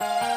you